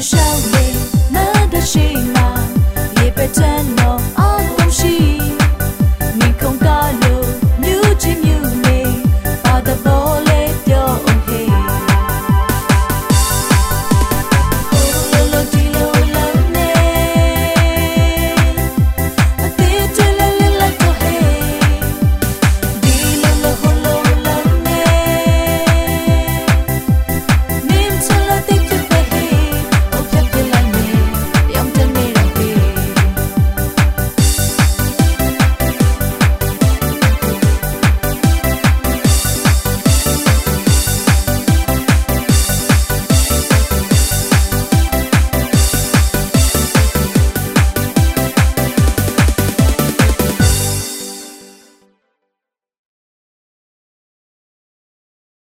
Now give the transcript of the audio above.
少年